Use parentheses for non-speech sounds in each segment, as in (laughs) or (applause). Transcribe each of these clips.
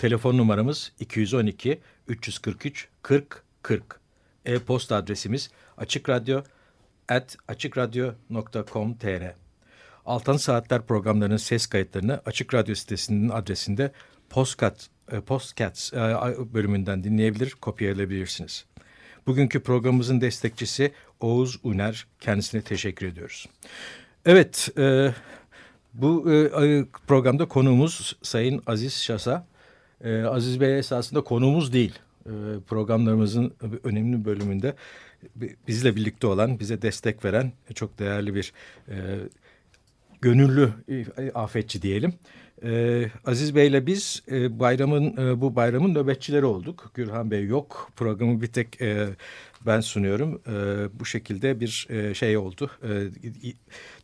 Telefon numaramız 212 343 40 40. E-posta adresimiz açıkradyo at açıkradyo.com.tr Altın Saatler programlarının ses kayıtlarını Açık Radyo sitesinin adresinde Postcat, e, Postcats e, bölümünden dinleyebilir, kopyalayabilirsiniz. Bugünkü programımızın destekçisi Oğuz Uner. Kendisine teşekkür ediyoruz. Evet, e, bu programda konuğumuz Sayın Aziz Şasa. E, Aziz Bey esasında konuğumuz değil. E, programlarımızın önemli bölümünde bizle birlikte olan, bize destek veren çok değerli bir e, gönüllü afetçi diyelim. Ee, Aziz Bey'le biz e, bayramın e, bu bayramın nöbetçileri olduk. Gürhan Bey yok. Programı bir tek e, ben sunuyorum. E, bu şekilde bir e, şey oldu. E,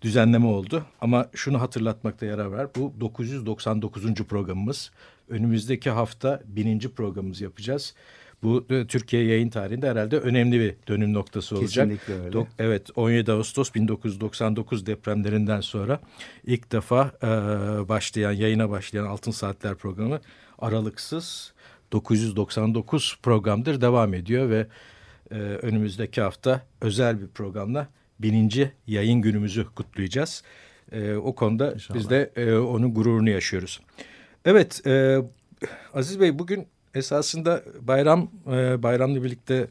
düzenleme oldu. Ama şunu hatırlatmakta yarar var. Bu 999. programımız. Önümüzdeki hafta bininci programımızı yapacağız. Bu e, Türkiye yayın tarihinde herhalde önemli bir dönüm noktası olacak. Kesinlikle öyle. Do evet 17 Ağustos 1999 depremlerinden sonra ilk defa e, başlayan yayına başlayan Altın Saatler programı aralıksız 999 programdır devam ediyor ve e, önümüzdeki hafta özel bir programla bininci yayın günümüzü kutlayacağız. E, o konuda İnşallah. biz de e, onun gururunu yaşıyoruz. Evet e, Aziz Bey bugün esasında bayram e, bayramla birlikte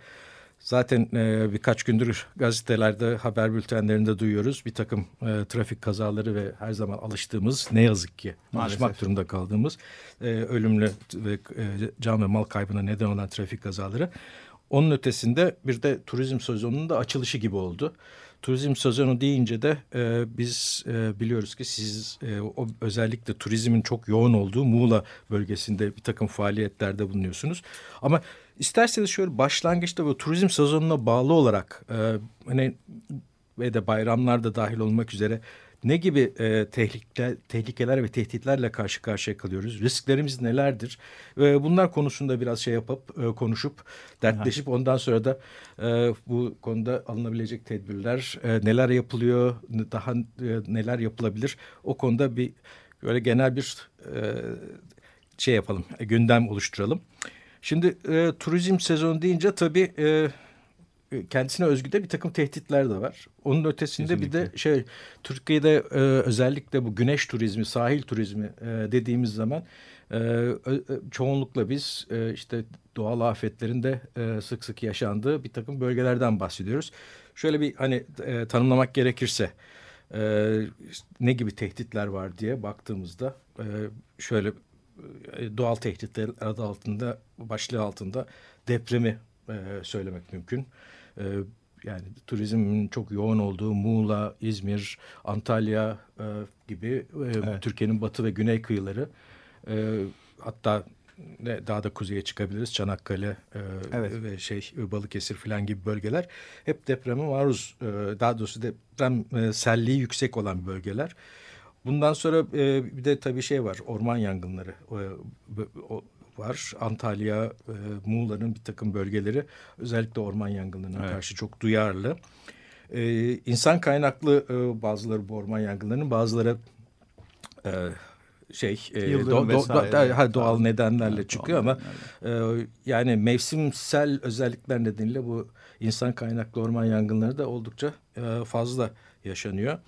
zaten e, birkaç gündür gazetelerde haber bültenlerinde duyuyoruz. Bir takım e, trafik kazaları ve her zaman alıştığımız ne yazık ki alışmak durumunda kaldığımız e, ölümlü ve e, can ve mal kaybına neden olan trafik kazaları. Onun ötesinde bir de turizm sezonunun da açılışı gibi oldu. Turizm sezonu deyince de e, biz e, biliyoruz ki siz e, o özellikle turizmin çok yoğun olduğu Muğla bölgesinde bir takım faaliyetlerde bulunuyorsunuz. Ama isterseniz şöyle başlangıçta bu turizm sezonuna bağlı olarak e, hani ve de bayramlar da dahil olmak üzere ne gibi e, tehlikeler, tehlikeler ve tehditlerle karşı karşıya kalıyoruz? Risklerimiz nelerdir? E, bunlar konusunda biraz şey yapıp e, konuşup dertleşip ondan sonra da e, bu konuda alınabilecek tedbirler e, neler yapılıyor, daha e, neler yapılabilir? O konuda bir böyle genel bir e, şey yapalım, e, gündem oluşturalım. Şimdi e, turizm sezonu deyince tabii... E, e, kendisine özgü de bir takım tehditler de var. Onun ötesinde Kesinlikle. bir de şey Türkiye'de e, özellikle bu güneş turizmi, sahil turizmi e, dediğimiz zaman e, e, çoğunlukla biz e, işte doğal afetlerin de e, sık sık yaşandığı bir takım bölgelerden bahsediyoruz. Şöyle bir hani e, tanımlamak gerekirse e, ne gibi tehditler var diye baktığımızda e, şöyle e, doğal tehditler adı altında başlığı altında depremi e, söylemek mümkün. E, yani turizmin çok yoğun olduğu Muğla, İzmir, Antalya e, gibi e, evet. Türkiye'nin batı ve güney kıyıları e, hatta daha da kuzeye çıkabiliriz. Çanakkale e, evet. ve şey Balıkesir falan gibi bölgeler hep depreme maruz e, daha doğrusu deprem e, selliği yüksek olan bölgeler. Bundan sonra e, bir de tabii şey var orman yangınları. E, o, var. Antalya, e, Muğla'nın bir takım bölgeleri özellikle orman yangınlarına evet. karşı çok duyarlı. E, insan kaynaklı e, bazıları bu orman yangınlarının bazıları e, şey e, do, do, do, doğal nedenlerle evet, çıkıyor doğal ama nedenlerle. e, yani mevsimsel özellikler nedeniyle bu insan kaynaklı orman yangınları da oldukça e, fazla yaşanıyor.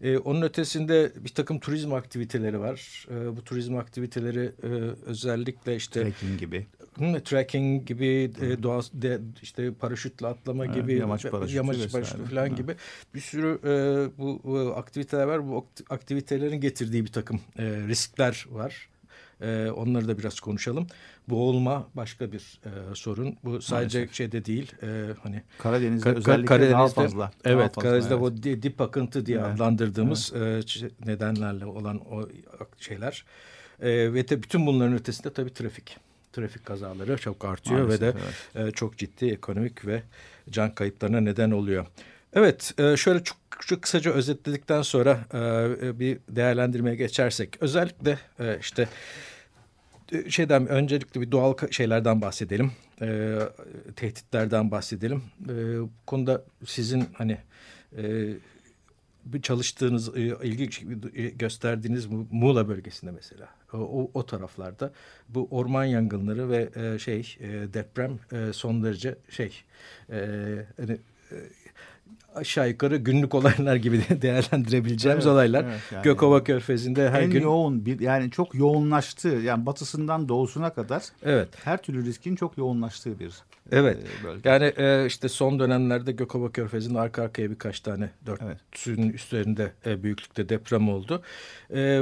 E, onun ötesinde bir takım turizm aktiviteleri var. E, bu turizm aktiviteleri e, özellikle işte trekking gibi, hı, trekking gibi, e, doğa de, işte paraşütle atlama evet, gibi, yamaç paraşütü, yamaç paraşütü falan evet. gibi bir sürü e, bu, bu aktiviteler var. Bu aktivitelerin getirdiği bir takım e, riskler var. E, onları da biraz konuşalım. Boğulma başka bir e, sorun. Bu sadece Maalesef. şeyde değil. E, hani Karadeniz'de ka özellikle Karadeniz'de, daha fazla. Evet, daha fazla, Karadeniz'de evet. o dip akıntı diye evet. adlandırdığımız evet. E, nedenlerle olan o şeyler. E, ve de bütün bunların ötesinde tabii trafik. trafik kazaları çok artıyor Maalesef, ve de evet. e, çok ciddi ekonomik ve can kayıplarına neden oluyor. Evet, e, şöyle çok, çok kısaca özetledikten sonra e, bir değerlendirmeye geçersek, özellikle e, işte şeyden öncelikle bir doğal şeylerden bahsedelim, tehditlerden bahsedelim. Bu konuda sizin hani bir çalıştığınız, ilgi gösterdiğiniz Muğla bölgesinde mesela, o, o taraflarda bu orman yangınları ve şey deprem son derece şey, hani aşağı yukarı günlük olaylar gibi (laughs) değerlendirebileceğimiz evet, olaylar. Evet, yani Gökova Körfezi'nde her en gün. yoğun bir yani çok yoğunlaştığı yani batısından doğusuna kadar evet. her türlü riskin çok yoğunlaştığı bir Evet. E, bölge. Yani e, işte son dönemlerde Gökova Körfezi'nin arka arkaya birkaç tane dört evet. üstlerinde e, büyüklükte deprem oldu. E,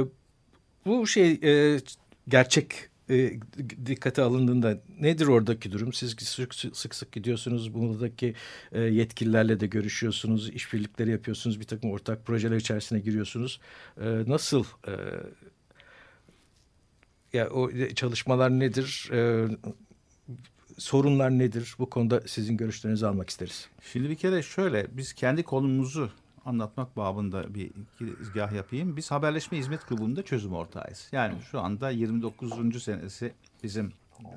bu şey e, gerçek e, dikkate alındığında nedir oradaki durum? Siz sık sık, sık gidiyorsunuz, buradaki e, yetkililerle de görüşüyorsunuz, işbirlikleri yapıyorsunuz, bir takım ortak projeler içerisine giriyorsunuz. E, nasıl e, ya o çalışmalar nedir? E, sorunlar nedir? Bu konuda sizin görüşlerinizi almak isteriz. Şimdi bir kere şöyle, biz kendi konumuzu anlatmak babında bir izgah yapayım. Biz haberleşme hizmet grubunda çözüm ortağıyız. Yani şu anda 29. senesi bizim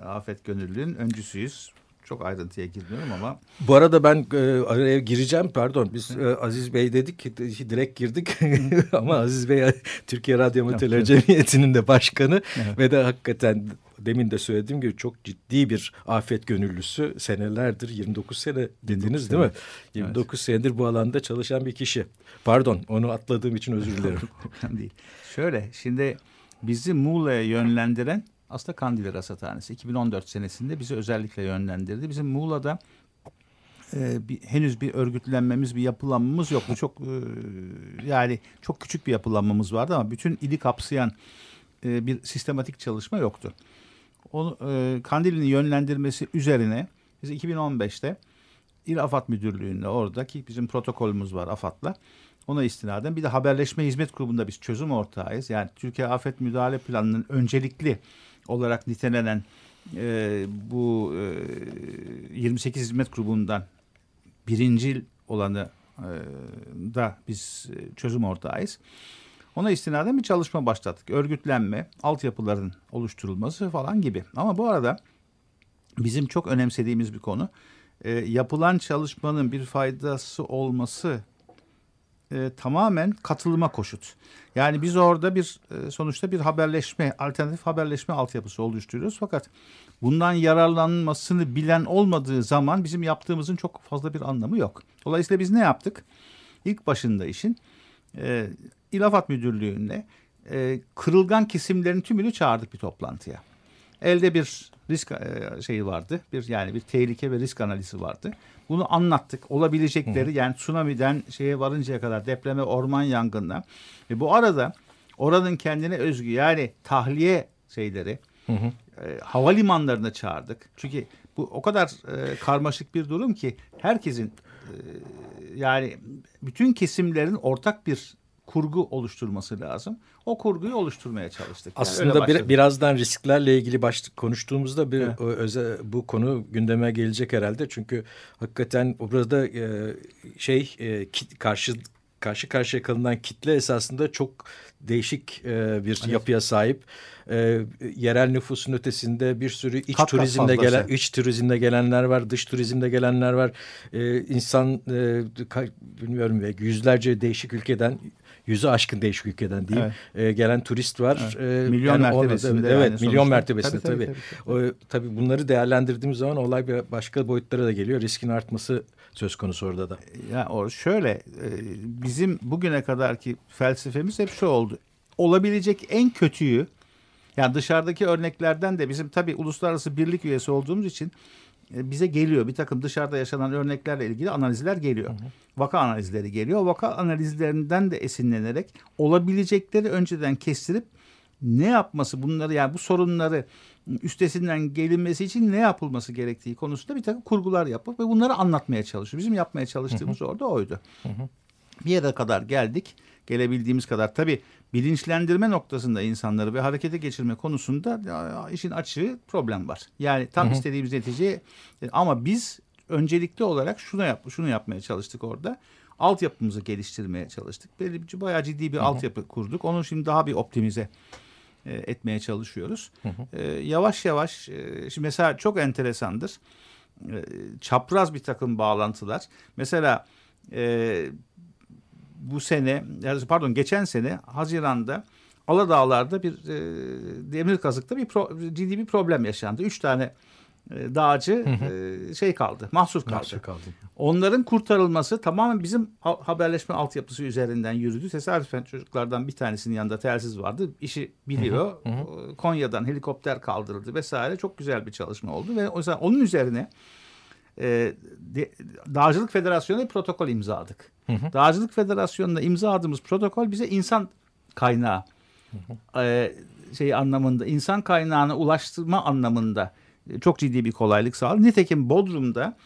Afet Gönüllü'nün öncüsüyüz. Çok ayrıntıya girmiyorum ama. Bu arada ben e, araya gireceğim pardon. Biz e, Aziz Bey dedik ki direkt girdik (laughs) ama Aziz Bey Türkiye Radyo Amatörleri Cemiyeti'nin de başkanı ve de hakikaten demin de söylediğim gibi çok ciddi bir afet gönüllüsü senelerdir 29 sene dediniz değil mi? 29 evet. senedir bu alanda çalışan bir kişi. Pardon onu atladığım için özür dilerim. (laughs) değil. Şöyle şimdi bizi Muğla'ya yönlendiren aslında Kandilli Rasathanesi 2014 senesinde bizi özellikle yönlendirdi. Bizim Muğla'da e, bir, henüz bir örgütlenmemiz, bir yapılanmamız yok. Bu çok e, yani çok küçük bir yapılanmamız vardı ama bütün ili kapsayan e, bir sistematik çalışma yoktu. Onu, e, Kandilli'nin yönlendirmesi üzerine biz 2015'te İl Afat Müdürlüğü'nde oradaki bizim protokolümüz var AFAD'la. Ona istinaden bir de haberleşme hizmet grubunda biz çözüm ortağıyız. Yani Türkiye Afet Müdahale Planı'nın öncelikli olarak nitelenen e, bu e, 28 hizmet grubundan birinci olanı e, da biz e, çözüm ortağıyız. Ona istinaden bir çalışma başlattık. Örgütlenme, altyapıların oluşturulması falan gibi. Ama bu arada bizim çok önemsediğimiz bir konu. E, yapılan çalışmanın bir faydası olması e, tamamen katılıma koşut. Yani biz orada bir e, sonuçta bir haberleşme, alternatif haberleşme altyapısı oluşturuyoruz. Fakat bundan yararlanmasını bilen olmadığı zaman bizim yaptığımızın çok fazla bir anlamı yok. Dolayısıyla biz ne yaptık? İlk başında işin e, İlafat Müdürlüğü'ne e, kırılgan kesimlerin tümünü çağırdık bir toplantıya. Elde bir risk e, şeyi vardı. Bir yani bir tehlike ve risk analizi vardı. Bunu anlattık. Olabilecekleri yani tsunami'den şeye varıncaya kadar depreme, orman yangınına. Ve bu arada oranın kendine özgü yani tahliye şeyleri hı hı. E, havalimanlarına çağırdık. Çünkü bu o kadar e, karmaşık bir durum ki herkesin e, yani bütün kesimlerin ortak bir kurgu oluşturması lazım. O kurguyu oluşturmaya çalıştık. Yani Aslında bir, birazdan risklerle ilgili başlık konuştuğumuzda bir evet. özel, bu konu gündeme gelecek herhalde. Çünkü hakikaten burada e, şey e, karşı karşı karşıya kalınan kitle esasında çok değişik e, bir evet. yapıya sahip. E, yerel nüfusun ötesinde bir sürü iç kat turizmde gelen iç turizmde gelenler var, dış turizmde gelenler var. E, insan e, bilmiyorum ve yüzlerce değişik ülkeden yüzü aşkın değişik ülkeden diyeyim evet. e, gelen turist var. Evet. E, milyon yani mertebesinde. Evet, yani milyon mertebesinde tabii tabii. tabii. tabii. O, tabii bunları değerlendirdiğimiz zaman olay bir başka boyutlara da geliyor. Riskin artması söz konusu orada da. Ya o şöyle e, bizim bugüne kadarki felsefemiz hep şu oldu. Olabilecek en kötüyü yani dışarıdaki örneklerden de bizim tabii uluslararası birlik üyesi olduğumuz için bize geliyor. Bir takım dışarıda yaşanan örneklerle ilgili analizler geliyor. Hı hı. Vaka analizleri geliyor. Vaka analizlerinden de esinlenerek olabilecekleri önceden kestirip ne yapması bunları yani bu sorunları üstesinden gelinmesi için ne yapılması gerektiği konusunda bir takım kurgular yapıp ve bunları anlatmaya çalışıyor. Bizim yapmaya çalıştığımız hı hı. orada oydu. Hı hı. Bir yere kadar geldik. Gelebildiğimiz kadar. Tabii bilinçlendirme noktasında insanları ve harekete geçirme konusunda işin açığı problem var. Yani tam hı hı. istediğimiz netice ama biz öncelikli olarak şunu yap şunu yapmaya çalıştık orada. Altyapımızı geliştirmeye çalıştık. Belli bayağı ciddi bir hı hı. altyapı kurduk. Onu şimdi daha bir optimize e, etmeye çalışıyoruz. Hı hı. E, yavaş yavaş e, şimdi mesela çok enteresandır. E, çapraz bir takım bağlantılar. Mesela e, bu sene pardon geçen sene Haziran'da Aladağlar'da bir e, demir kazıkta bir pro, ciddi bir problem yaşandı. Üç tane e, dağcı hı hı. E, şey kaldı, mahsur kaldı. Mahsur kaldı. Onların kurtarılması tamamen bizim haberleşme altyapısı üzerinden yürüdü. Tesadüfen çocuklardan bir tanesinin yanında telsiz vardı. İşi biliyor. Hı hı. Konya'dan helikopter kaldırıldı vesaire. Çok güzel bir çalışma oldu ve o yüzden onun üzerine e, de, Dağcılık Federasyonu'na bir protokol imzaladık. Hı hı. Dağcılık Federasyonu'na imzaladığımız protokol bize insan kaynağı hı hı. E, şey anlamında, insan kaynağına ulaştırma anlamında çok ciddi bir kolaylık sağladı. Nitekim Bodrum'da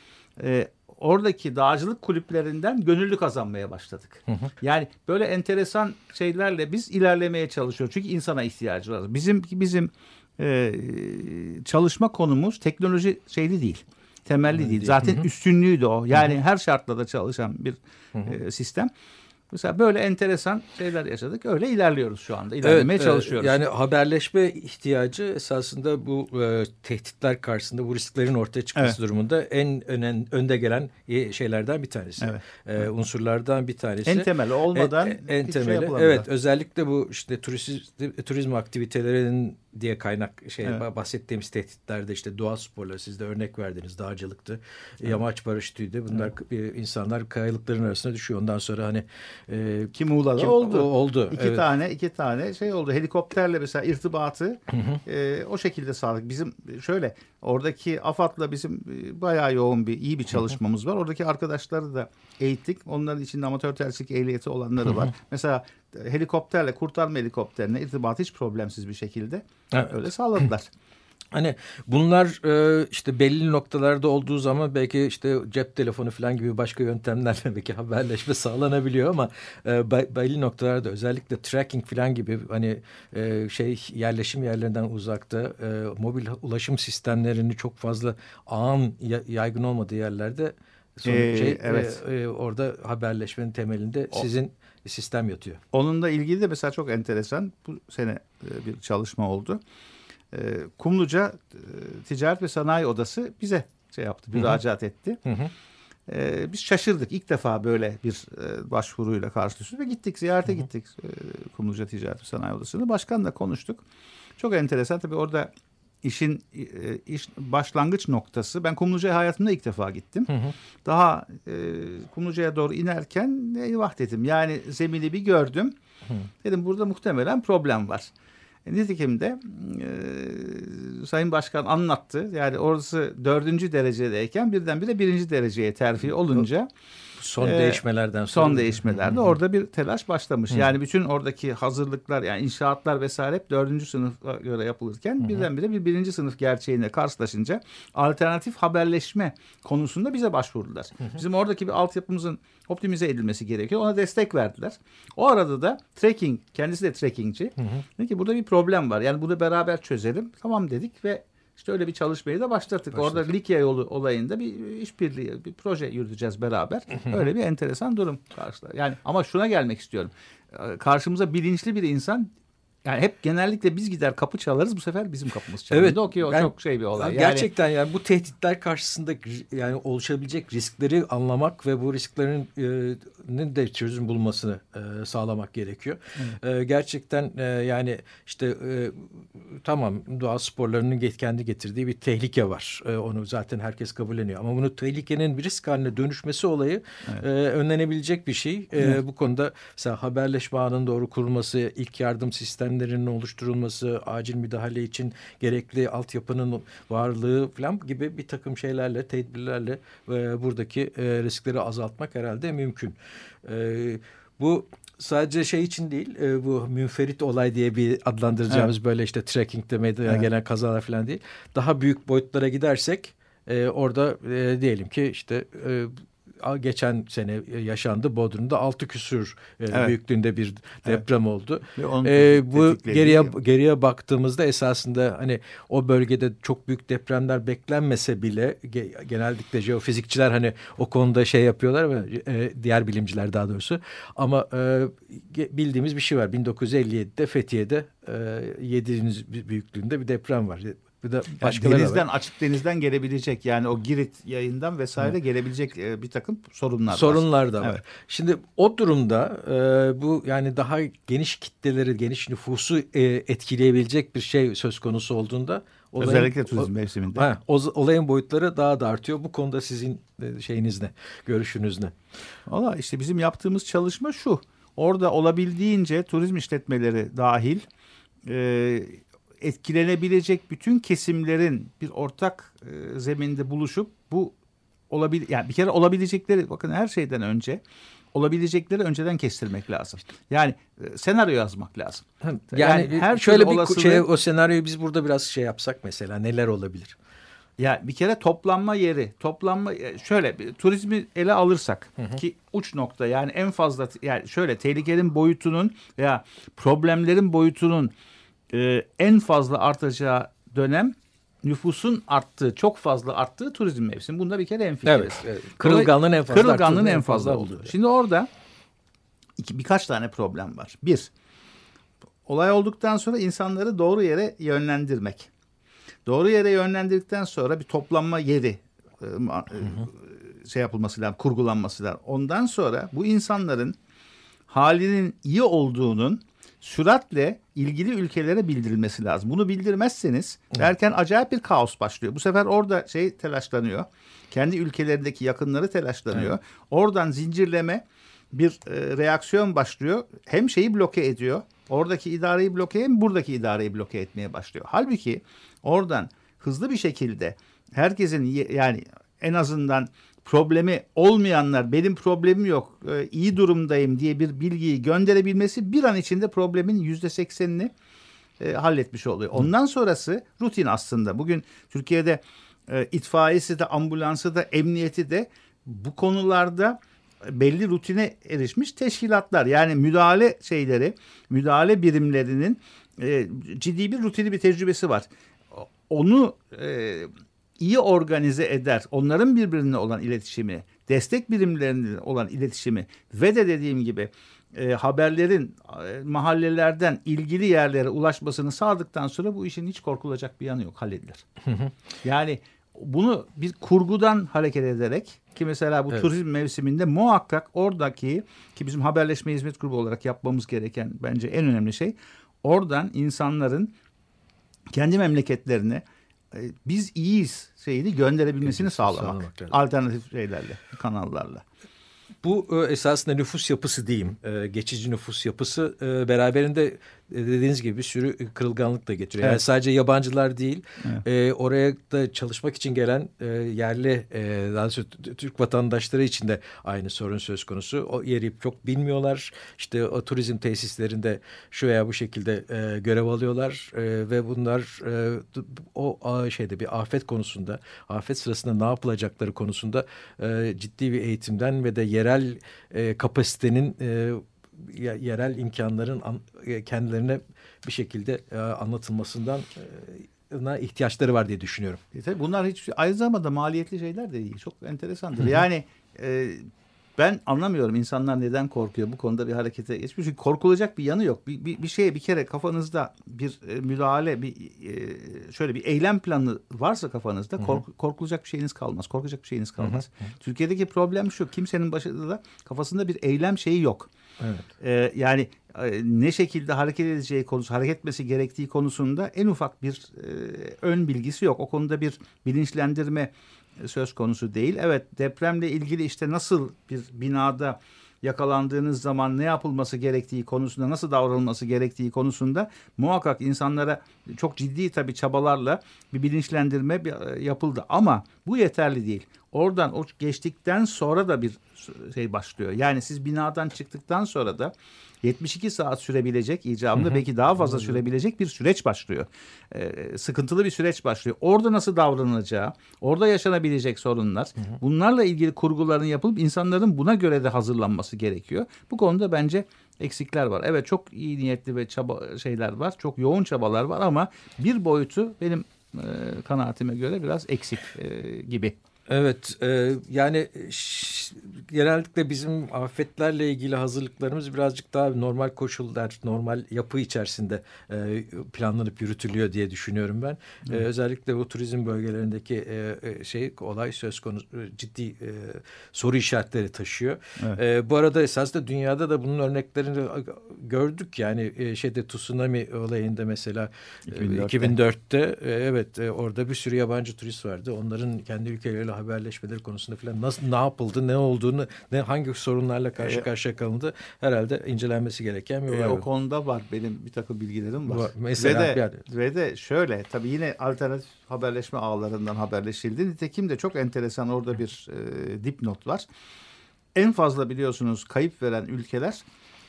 e, oradaki dağcılık kulüplerinden gönüllü kazanmaya başladık. Hı hı. Yani böyle enteresan şeylerle biz ilerlemeye çalışıyoruz. Çünkü insana ihtiyacı var. Bizim bizim e, çalışma konumuz teknoloji şeyli değil. Temelli değil. Zaten üstünlüğü de o. Yani her şartlarda çalışan bir. E, sistem. Mesela böyle enteresan şeyler yaşadık. Öyle ilerliyoruz şu anda. İlerlemeye evet, çalışıyoruz. Yani haberleşme ihtiyacı esasında bu e, tehditler karşısında bu risklerin ortaya çıkması evet. durumunda en önen, önde gelen şeylerden bir tanesi. Evet. E, unsurlardan bir tanesi. En temeli olmadan en, en şey temeli. Şey evet özellikle bu işte turizm, turizm aktivitelerinin diye kaynak şey evet. bahsettiğimiz tehditlerde işte doğa sporları siz de örnek verdiniz dağcılıktı evet. yamaç paraşütüydü bunlar evet. insanlar kayalıkların arasına düşüyor ondan sonra hani e, ki Muğla'da oldu oldu iki evet. tane iki tane şey oldu helikopterle mesela irtibatı hı hı. E, o şekilde sağlık bizim şöyle oradaki AFAD'la bizim e, bayağı yoğun bir iyi bir çalışmamız var oradaki arkadaşları da eğittik onların içinde amatör terslik ehliyeti olanları var mesela helikopterle kurtarma helikopterine irtibat hiç problemsiz bir şekilde evet. öyle sağladılar. (laughs) Hani bunlar e, işte belli noktalarda olduğu zaman belki işte cep telefonu falan gibi başka yöntemlerle (laughs) belki haberleşme sağlanabiliyor ama e, belli noktalarda özellikle tracking falan gibi hani e, şey yerleşim yerlerinden uzakta mobil ulaşım sistemlerini çok fazla ağın yaygın olmadığı yerlerde ee, şey evet. orada haberleşmenin temelinde o, sizin sistem yatıyor. Onunla ilgili de mesela çok enteresan bu sene bir çalışma oldu. E, Kumluca e, Ticaret ve Sanayi Odası bize şey yaptı, müracaat etti. Hı hı. E, biz şaşırdık. İlk defa böyle bir e, başvuruyla karşılaştık ve gittik, ziyarete hı hı. gittik e, Kumluca Ticaret ve Sanayi Odası'nı. Başkanla konuştuk. Çok enteresan tabii orada işin e, iş başlangıç noktası. Ben Kumluca'ya hayatımda ilk defa gittim. Hı hı. Daha e, Kumluca'ya doğru inerken eyvah dedim. Yani zemini bir gördüm. Hı. Dedim burada muhtemelen problem var. Nitekim de e, Sayın Başkan anlattı. Yani orası dördüncü derecedeyken birdenbire birinci dereceye terfi olunca... Son e, değişmelerden sonra. Son değişmelerde orada bir telaş başlamış. Hı. Yani bütün oradaki hazırlıklar yani inşaatlar vesaire hep dördüncü sınıfa göre yapılırken Hı. birdenbire bir birinci sınıf gerçeğine karşılaşınca alternatif haberleşme konusunda bize başvurdular. Hı. Bizim oradaki bir altyapımızın optimize edilmesi gerekiyor. Ona destek verdiler. O arada da tracking, kendisi de hı. Dedi ki burada bir problem var. Yani bunu beraber çözelim. Tamam dedik ve işte öyle bir çalışmayı da başlattık. Başladık. Orada Likya yolu olayında bir işbirliği, bir proje yürüteceğiz beraber. öyle bir enteresan durum karşılar. Yani ama şuna gelmek istiyorum. Karşımıza bilinçli bir insan yani hep genellikle biz gider kapı çalarız bu sefer bizim kapımız çalar. Evet. O ki o yani, çok şey bir olay. Yani, gerçekten yani bu tehditler karşısında yani oluşabilecek riskleri anlamak ve bu risklerin e, de çözüm bulmasını e, sağlamak gerekiyor. E, gerçekten e, yani işte e, tamam doğa sporlarının kendi getirdiği bir tehlike var. E, onu zaten herkes kabulleniyor ama bunu tehlikenin bir risk haline dönüşmesi olayı evet. e, önlenebilecek bir şey. E, Bu konuda mesela haberleşme ağının doğru kurulması, ilk yardım sistemi sistemlerinin oluşturulması, acil müdahale için gerekli altyapının varlığı falan gibi bir takım şeylerle, tedbirlerle e, buradaki e, riskleri azaltmak herhalde mümkün. E, bu sadece şey için değil e, bu münferit olay diye bir adlandıracağımız evet. böyle işte tracking'de meydana evet. gelen kazalar falan değil. Daha büyük boyutlara gidersek e, orada e, diyelim ki işte e, geçen sene yaşandı Bodrum'da altı küsür e, Evet. büyüklüğünde bir deprem oldu. Ve onun E, bu geriye geriye baktığımızda esasında hani o bölgede çok büyük depremler beklenmese bile ge- genellikle jeofizikçiler hani o konuda şey yapıyorlar ve e, diğer bilimciler daha doğrusu ama e, bildiğimiz bir şey var 1957'de Fethiye'de e, 7. büyüklüğünde bir deprem var. Da Yani başkaları denizden var. açık denizden gelebilecek yani o Girit yayından vesaire gelebilecek e, bir takım sorunlar var. sorunlar da var. Evet. Şimdi o durumda e, bu yani daha geniş kitleleri, geniş nüfusu e, etkileyebilecek bir şey söz konusu olduğunda olayın- Özellikle turizm mevsiminde. Ha, olayın boyutları daha da artıyor. Bu konuda sizin e, şeyiniz ne? Görüşünüz ne? Valla işte bizim yaptığımız çalışma şu. Orada olabildiğince turizm işletmeleri dahil e, etkilenebilecek bütün kesimlerin bir ortak e, zeminde buluşup bu olabil yani bir kere olabilecekleri bakın her şeyden önce olabilecekleri önceden kestirmek lazım. Yani e, senaryo yazmak lazım. Yani, Yani her şöyle bir olasılığı- şey o senaryoyu biz burada biraz şey yapsak mesela neler olabilir? Ya bir kere toplanma yeri, toplanma e, şöyle bir turizmi ele alırsak ki uç nokta yani en fazla yani şöyle tehlikenin boyutunun veya problemlerin boyutunun e, en fazla artacağı dönem nüfusun arttığı, çok fazla arttığı turizm mevsimi. Bunda bir kere en Evet. evet. Kırılganlığın en fazla Kırılganlığın en fazla olduğu. olduğu. Şimdi orada iki, birkaç tane problem var. Bir, olay olduktan sonra insanları doğru yere yönlendirmek. Doğru yere yönlendirdikten sonra bir toplanma yeri e, e, şey yapılması lazım, kurgulanması lazım. Ondan sonra bu insanların halinin iyi olduğunun süratle ilgili ülkelere bildirilmesi lazım. Bunu bildirmezseniz derken acayip bir kaos başlıyor. Bu sefer orada şey telaşlanıyor. Kendi ülkelerindeki yakınları telaşlanıyor. Oradan zincirleme bir e, reaksiyon başlıyor. Hem şeyi bloke ediyor. Oradaki idareyi bloke hem buradaki idareyi bloke etmeye başlıyor. Halbuki oradan hızlı bir şekilde herkesin yani en azından problemi olmayanlar benim problemim yok e, iyi durumdayım diye bir bilgiyi gönderebilmesi bir an içinde problemin yüzde seksenini e, halletmiş oluyor. Ondan sonrası rutin aslında. Bugün Türkiye'de e, itfaiyesi de ambulansı da emniyeti de bu konularda belli rutine erişmiş teşkilatlar. Yani müdahale şeyleri, müdahale birimlerinin e, ciddi bir rutini bir tecrübesi var. Onu e, iyi organize eder. Onların birbirine olan iletişimi, destek birimlerinin olan iletişimi ve de dediğim gibi e, haberlerin e, mahallelerden ilgili yerlere ulaşmasını sağladıktan sonra bu işin hiç korkulacak bir yanı yok halledilir. yani bunu bir kurgudan hareket ederek ki mesela bu Evet. turizm mevsiminde muhakkak oradaki ki bizim haberleşme hizmet grubu olarak yapmamız gereken bence en önemli şey oradan insanların kendi memleketlerine biz iyiyiz şeyini gönderebilmesini Göndermesini sağlamak. sağlamak lazım. Alternatif şeylerle, kanallarla. Bu e, esasında nüfus yapısı diyeyim. E, geçici nüfus yapısı e, beraberinde e, dediğiniz gibi bir sürü kırılganlık da getiriyor. Yani Evet. sadece yabancılar değil, Evet. e, oraya da çalışmak için gelen e, yerli, e, daha t- Türk vatandaşları için de aynı sorun söz konusu. O yeri çok bilmiyorlar. İşte o turizm tesislerinde şu veya bu şekilde e, görev alıyorlar e, ve bunlar e, o a, şeyde bir afet konusunda, afet sırasında ne yapılacakları konusunda e, ciddi bir eğitimden ve de yerel e, kapasitenin e, yerel imkanların an- e, kendilerine bir şekilde e, anlatılmasından e, ihtiyaçları var diye düşünüyorum. E tabii bunlar hiç aynı zamanda maliyetli şeyler de değil. Çok enteresandır. Yani e, ben anlamıyorum insanlar neden korkuyor bu konuda bir harekete geçmiş. Çünkü korkulacak bir yanı yok. Bir, bir, bir şeye bir kere kafanızda bir e, müdahale, bir e, şöyle bir eylem planı varsa kafanızda kork- korkulacak bir şeyiniz kalmaz. Korkacak bir şeyiniz kalmaz. Türkiye'deki problem şu. Kimsenin başında da kafasında bir eylem şeyi yok. Evet. Ee, yani e, ne şekilde hareket edeceği konusu, hareket etmesi gerektiği konusunda en ufak bir e, ön bilgisi yok. O konuda bir bilinçlendirme e, söz konusu değil. Evet depremle ilgili işte nasıl bir binada yakalandığınız zaman ne yapılması gerektiği konusunda, nasıl davranılması gerektiği konusunda muhakkak insanlara çok ciddi tabii çabalarla bir bilinçlendirme e, yapıldı. Ama Bu yeterli değil. Oradan o geçtikten sonra da bir şey başlıyor. Yani siz binadan çıktıktan sonra da 72 saat sürebilecek icabında belki daha fazla sürebilecek bir süreç başlıyor. Ee, sıkıntılı bir süreç başlıyor. Orada nasıl davranılacağı, orada yaşanabilecek sorunlar, bunlarla ilgili kurguların yapılıp insanların buna göre de hazırlanması gerekiyor. Bu konuda bence eksikler var. Evet çok iyi niyetli ve çaba şeyler var. Çok yoğun çabalar var ama bir boyutu benim kanaatime göre biraz eksik e, gibi. Evet e, yani ş, genellikle bizim afetlerle ilgili hazırlıklarımız birazcık daha normal koşullar, normal yapı içerisinde e, planlanıp yürütülüyor diye düşünüyorum ben. E, özellikle bu turizm bölgelerindeki e, e, şey olay söz konusu ciddi e, soru işaretleri taşıyor. Evet. E, bu arada esasında dünyada da bunun örneklerini gördük yani e, şeyde tsunami olayında mesela 2004'te, 2004'te e, evet e, orada bir sürü yabancı turist vardı. Onların kendi ülkeleriyle haberleşmeleri konusunda falan nasıl ne yapıldı, ne olduğunu, ne hangi sorunlarla karşı e, karşıya kalındı herhalde incelenmesi gereken bir olay. E, o konuda var benim bir takım bilgilerim var. var mesela ve de, yani. ve de şöyle tabii yine alternatif haberleşme ağlarından haberleşildi. Nitekim de çok enteresan orada bir e, dipnot var. En fazla biliyorsunuz kayıp veren ülkeler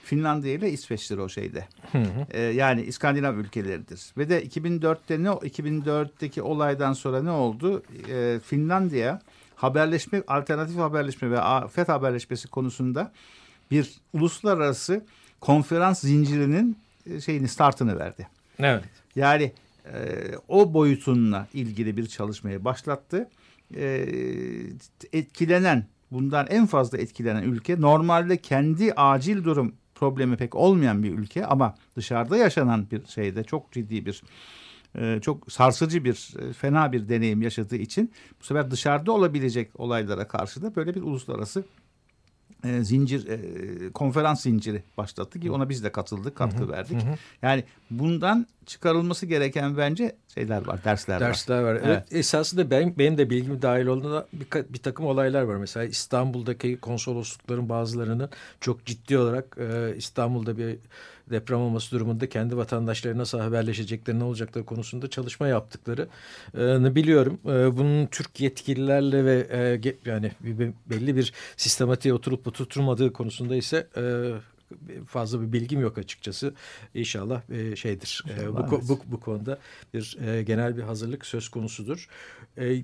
Finlandiya ile İsveç'tir o şeyde. Hı hı. Ee, yani İskandinav ülkeleridir. Ve de 2004'te ne 2004'teki olaydan sonra ne oldu? Ee, Finlandiya haberleşme, alternatif haberleşme ve afet haberleşmesi konusunda bir uluslararası konferans zincirinin e, şeyini startını verdi. Evet. Yani e, o boyutunla ilgili bir çalışmayı başlattı. E, etkilenen bundan en fazla etkilenen ülke normalde kendi acil durum problemi pek olmayan bir ülke ama dışarıda yaşanan bir şeyde çok ciddi bir e, çok sarsıcı bir e, fena bir deneyim yaşadığı için bu sefer dışarıda olabilecek olaylara karşı da böyle bir uluslararası e, zincir e, konferans zinciri başlattı ki ona biz de katıldık, katkı verdik. Hı hı. Yani bundan çıkarılması gereken bence şeyler var, dersler, dersler var. var. Evet. evet. Esasında benim, benim de bilgim dahil olduğunda bir, bir takım olaylar var. Mesela İstanbul'daki konsoloslukların bazılarının çok ciddi olarak e, İstanbul'da bir deprem olması durumunda kendi vatandaşları nasıl haberleşecekleri ne olacakları konusunda çalışma yaptıkları e, biliyorum. Bunun Türk yetkililerle ve yani belli bir sistematiğe oturup oturtulmadığı konusunda ise fazla bir bilgim yok açıkçası. İnşallah e, şeydir. E, bu, bu, bu konuda bir e, genel bir hazırlık söz konusudur. E,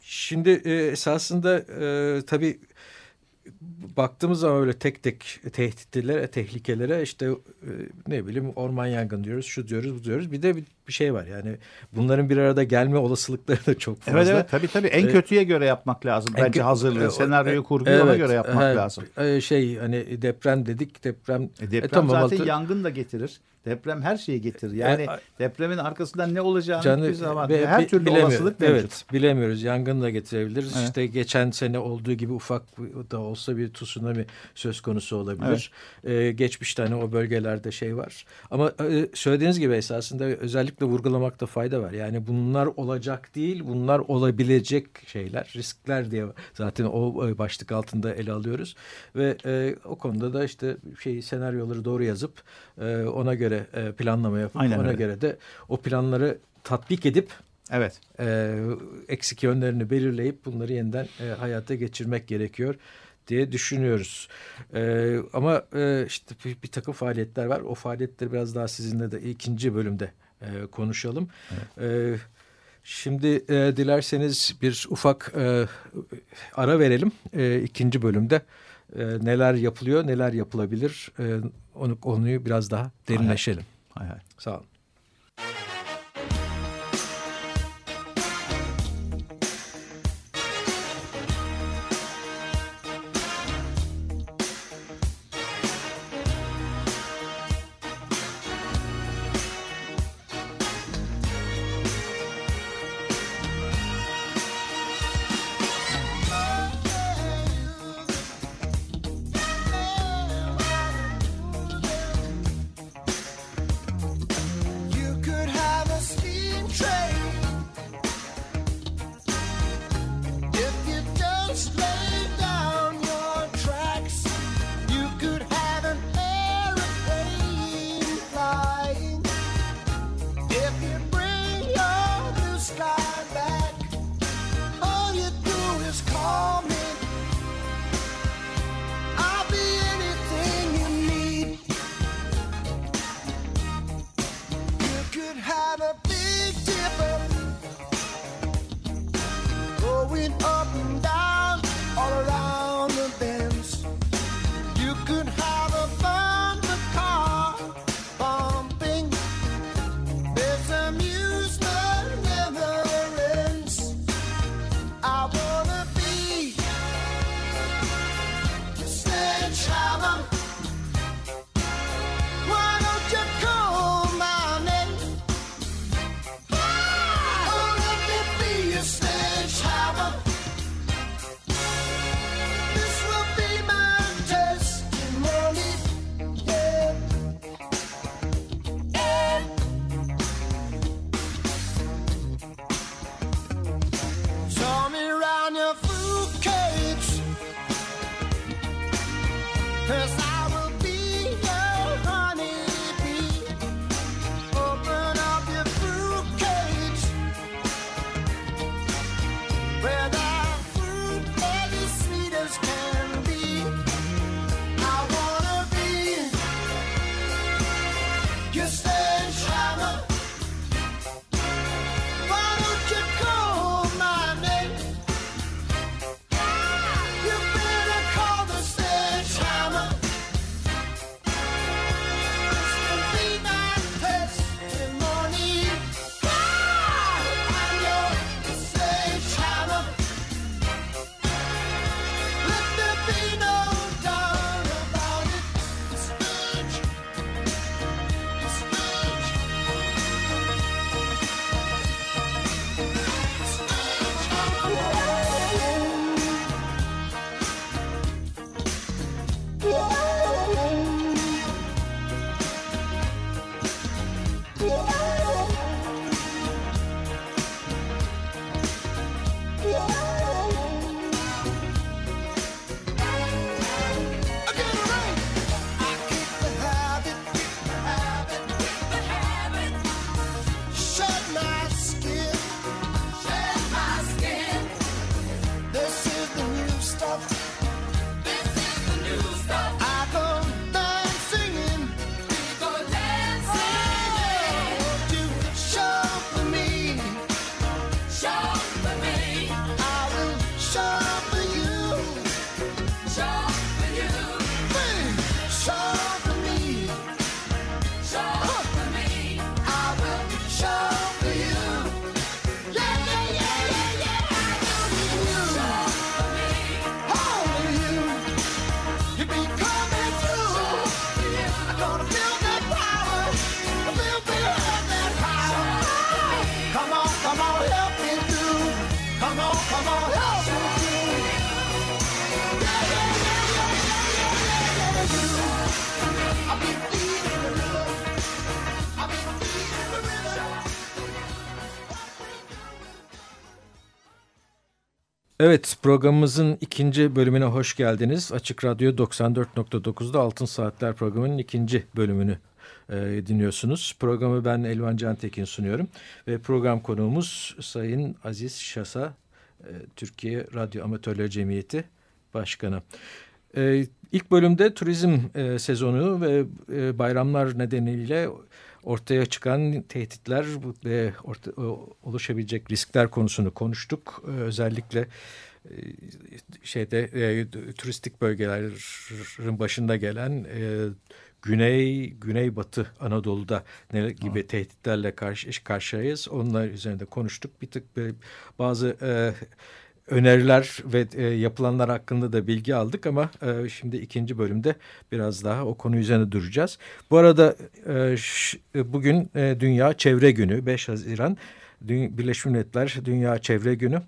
şimdi e, esasında e, tabii baktığımız zaman öyle tek tek tehditlere, tehlikelere işte e, ne bileyim orman yangın diyoruz, şu diyoruz, bu diyoruz. Bir de bir, bir şey var yani bunların bir arada gelme olasılıkları da çok fazla. Evet evet tabii tabii en ee, kötüye göre yapmak lazım. Bence hazırlığı, e, senaryoyu, kurguyu evet, ona göre yapmak he, lazım. E, şey hani deprem dedik, deprem. E, deprem e, tamam, zaten altı... yangın da getirir. Deprem her şeyi getirir. Yani e, depremin arkasından ne olacağını canı, bir zaman be, her türlü olasılık mevcut. Evet, bilemiyoruz. Yangın da getirebilir. Evet. İşte geçen sene olduğu gibi ufak da olsa bir tsunami söz konusu olabilir. Evet. Ee, geçmişte hani o bölgelerde şey var. Ama e, söylediğiniz gibi esasında özellikle vurgulamakta fayda var. Yani bunlar olacak değil, bunlar olabilecek şeyler, riskler diye zaten o e, başlık altında ele alıyoruz. Ve e, o konuda da işte şey senaryoları doğru yazıp e, ona göre göre e, planlama yapıp Aynen ona öyle. göre de o planları tatbik edip evet e, eksik yönlerini belirleyip bunları yeniden e, hayata geçirmek gerekiyor diye düşünüyoruz. E, ama e, işte bir, bir takım faaliyetler var. O faaliyetleri biraz daha sizinle de ikinci bölümde e, konuşalım. Evet. E, Şimdi e, dilerseniz bir ufak e, ara verelim e, ikinci bölümde e, neler yapılıyor, neler yapılabilir e, onu konuyu biraz daha derinleşelim. Hay hay. Sağ olun. Evet programımızın ikinci bölümüne hoş geldiniz. Açık Radyo 94.9'da Altın Saatler programının ikinci bölümünü e, dinliyorsunuz. Programı ben Elvan Cantekin sunuyorum ve program konuğumuz Sayın Aziz Şasa, e, Türkiye Radyo Amatörler Cemiyeti Başkanı. E, ilk bölümde turizm e, sezonu ve e, bayramlar nedeniyle ortaya çıkan tehditler ve orta, oluşabilecek riskler konusunu konuştuk. Ee, özellikle e, şeyde e, turistik bölgelerin başında gelen e, Güney, Güneybatı Anadolu'da ne gibi tehditlerle karşı karşıyayız. Onlar üzerinde konuştuk. Bir tık bazı e, öneriler ve e, yapılanlar hakkında da bilgi aldık ama e, şimdi ikinci bölümde biraz daha o konu üzerine duracağız. Bu arada e, ş, e, bugün e, Dünya Çevre Günü 5 Haziran Dü Birleşmiş Milletler Dünya Çevre Günü.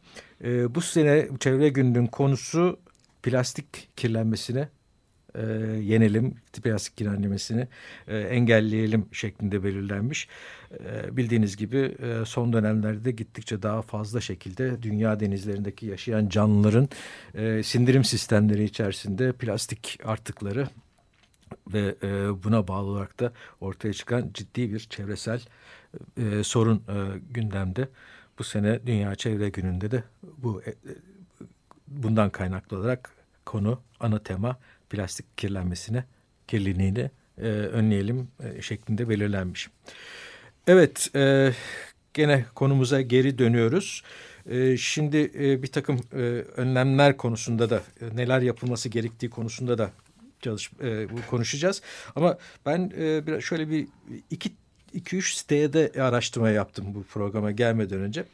E, bu sene Çevre Günü'nün konusu plastik kirlenmesine e, yenelim, plastik kirlenmesini e, engelleyelim şeklinde belirlenmiş. E, bildiğiniz gibi e, son dönemlerde gittikçe daha fazla şekilde dünya denizlerindeki yaşayan canlıların e, sindirim sistemleri içerisinde plastik artıkları ve e, buna bağlı olarak da ortaya çıkan ciddi bir çevresel e, sorun e, gündemde. Bu sene Dünya Çevre Günü'nde de bu e, bundan kaynaklı olarak konu ana tema plastik kirlenmesine, kirliliğini e, önleyelim e, şeklinde belirlenmiş. Evet, e, gene konumuza geri dönüyoruz. E, şimdi e, bir takım e, önlemler konusunda da e, neler yapılması gerektiği konusunda da çalış, e, konuşacağız. Ama ben e, biraz şöyle bir iki iki üç siteye de araştırma yaptım bu programa gelmeden önce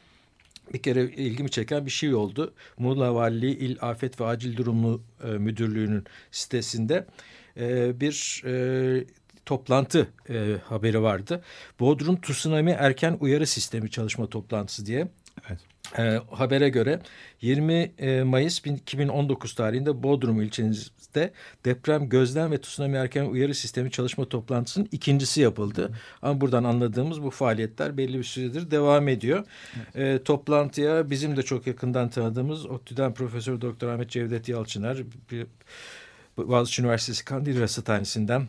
bir kere ilgimi çeken bir şey oldu. Muğla Valiliği İl Afet ve Acil Durumu e, Müdürlüğü'nün sitesinde e, bir e, toplantı e, haberi vardı. Bodrum Tsunami Erken Uyarı Sistemi çalışma toplantısı diye. Evet. E, habere göre 20 e, Mayıs 2019 tarihinde Bodrum ilçemizde deprem gözlem ve tsunami erken uyarı sistemi çalışma toplantısının ikincisi yapıldı. Hı. Ama buradan anladığımız bu faaliyetler belli bir süredir devam ediyor. Evet. E, toplantıya bizim de çok yakından tanıdığımız ODTÜ'den Profesör Doktor Ahmet Cevdet Yalçıner, bir, Boğaziçi Üniversitesi Kandil Rasathanesi'nden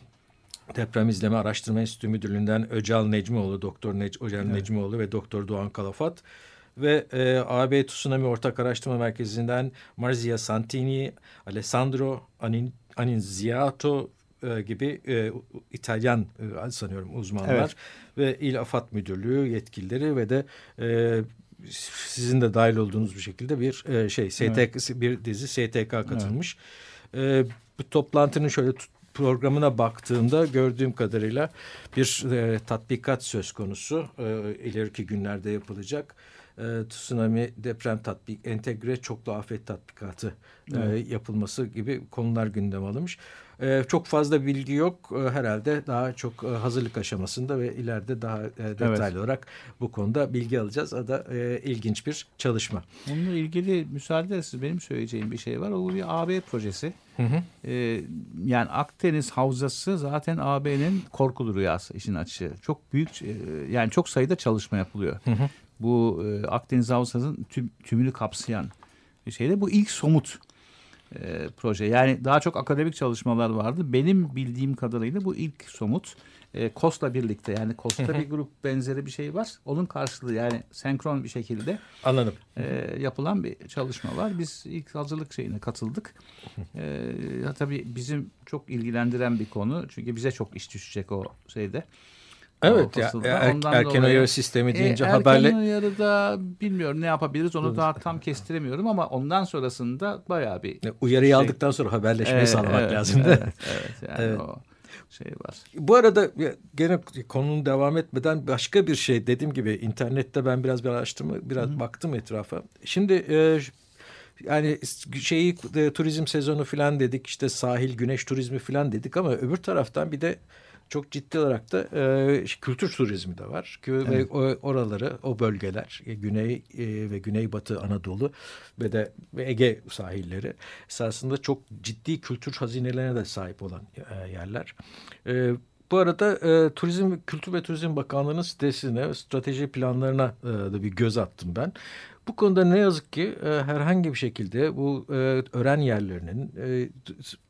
Deprem İzleme Araştırma Enstitüsü Müdürlüğü'nden Öcal Necmioğlu, Doktor Nec Öcal evet. Necmioğlu ve Doktor Doğan Kalafat ve e, AB Tsunami Ortak Araştırma Merkezi'nden Marzia Santini, Alessandro Anin, Aninziato e, gibi e, İtalyan e, sanıyorum uzmanlar evet. ve İl Afat Müdürlüğü yetkilileri ve de e, sizin de dahil olduğunuz bir şekilde bir e, şey STK evet. bir dizi STK katılmış. Evet. E, bu toplantının şöyle programına baktığımda gördüğüm kadarıyla bir e, tatbikat söz konusu. E, ileriki günlerde yapılacak. E, tsunami deprem tatbik entegre çoklu afet tatbikatı e, evet. e, yapılması gibi konular gündem alınmış. E, çok fazla bilgi yok. E, herhalde daha çok e, hazırlık aşamasında ve ileride daha e, detaylı evet. olarak bu konuda bilgi alacağız. O da e, ilginç bir çalışma. Onunla ilgili müsaade edersiniz benim söyleyeceğim bir şey var. O bir AB projesi. Hı hı. E, yani Akdeniz Havzası zaten AB'nin korkulu rüyası işin açığı. Çok büyük e, yani çok sayıda çalışma yapılıyor. Hı hı. Bu e, Akdeniz Havzası'nın tüm, tümünü kapsayan bir şeyde bu ilk somut e, proje. Yani daha çok akademik çalışmalar vardı. Benim bildiğim kadarıyla bu ilk somut. E, KOS'la birlikte yani KOS'ta bir (laughs) grup benzeri bir şey var. Onun karşılığı yani senkron bir şekilde Anladım. E, yapılan bir çalışma var. Biz ilk hazırlık şeyine katıldık. E, ya tabii bizim çok ilgilendiren bir konu. Çünkü bize çok iş düşecek o şeyde. Evet ya er, erken dolayı, uyarı sistemi deyince e, haberle... Erken uyarıda bilmiyorum ne yapabiliriz onu daha tam kestiremiyorum ama ondan sonrasında bayağı bir... Uyarıyı şey... aldıktan sonra haberleşmeyi evet, sağlamak evet, lazım. Evet, evet yani evet. o şey var. Bu arada gene konunun devam etmeden başka bir şey dediğim gibi internette ben biraz bir araştırma biraz Hı. baktım etrafa. Şimdi e, yani şeyi e, turizm sezonu falan dedik işte sahil güneş turizmi falan dedik ama öbür taraftan bir de çok ciddi olarak da e, kültür turizmi de var. Evet. Ve oraları, o bölgeler, e, Güney e, ve Güneybatı Anadolu ve de ve Ege sahilleri esasında çok ciddi kültür hazinelerine de sahip olan e, yerler. E, bu arada e, Turizm Kültür ve Turizm Bakanlığı'nın sitesine, strateji planlarına e, da bir göz attım ben. Bu konuda ne yazık ki e, herhangi bir şekilde bu e, öğren yerlerinin e,